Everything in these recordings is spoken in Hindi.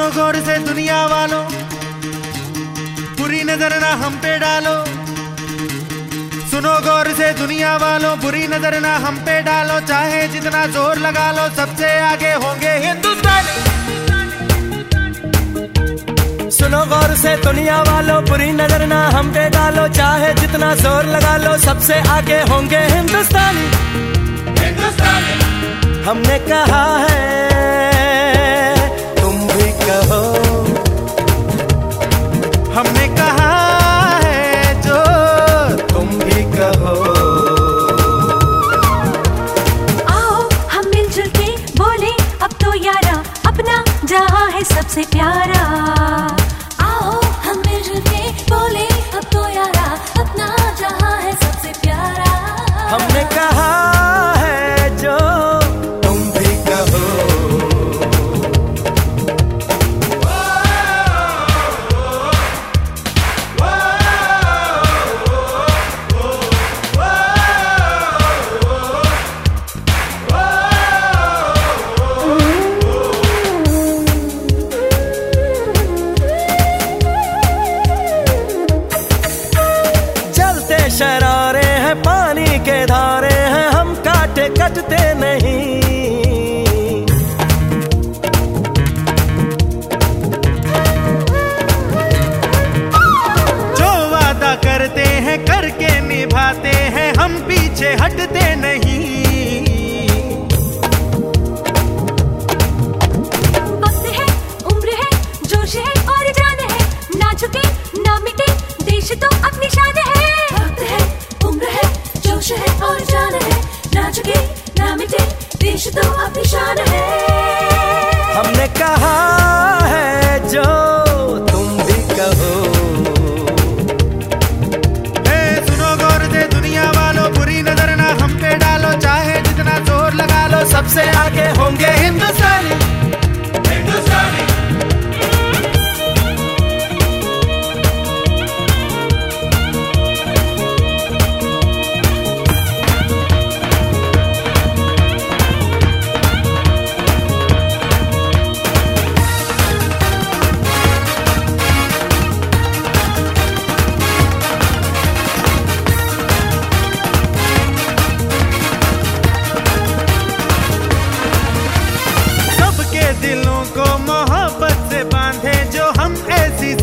सुनो गौर से दुनिया वालों। बुरी नज़र ना हम पे डालो। सुनो गौर से दुनिया वालों बुरी नज़र ना हम पे डालो। चाहे जितना ज़ोर लगा लो सबसे आगे होंगे हिंदुस्तानी। सुनो गौर से दुनिया वालों बुरी नज़र ना हम पे डालो। चाहे जितना ज़ोर लगा लो सबसे आगे होंगे हिंदुस्तानी। हमने कहा है जहाँ है सबसे प्यारा। नहीं। देश तो अपनी शान है। हमने कहा है जो तुम भी कहो। ए, सुनो गौर से दुनिया वालों बुरी नज़र ना हम पे डालो। चाहे जितना ज़ोर लगा लो सबसे आगे होंगे हिंदुस्तानी।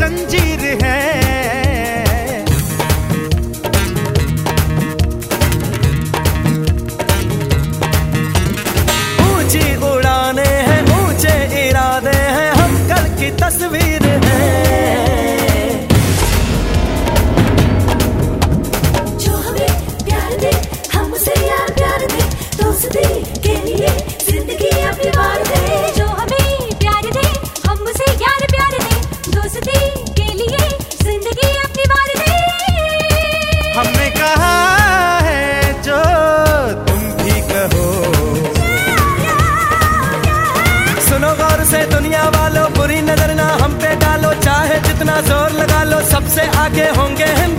கஞ்சி ज़ोर लगा लो सबसे आगे होंगे हिंदुस्तान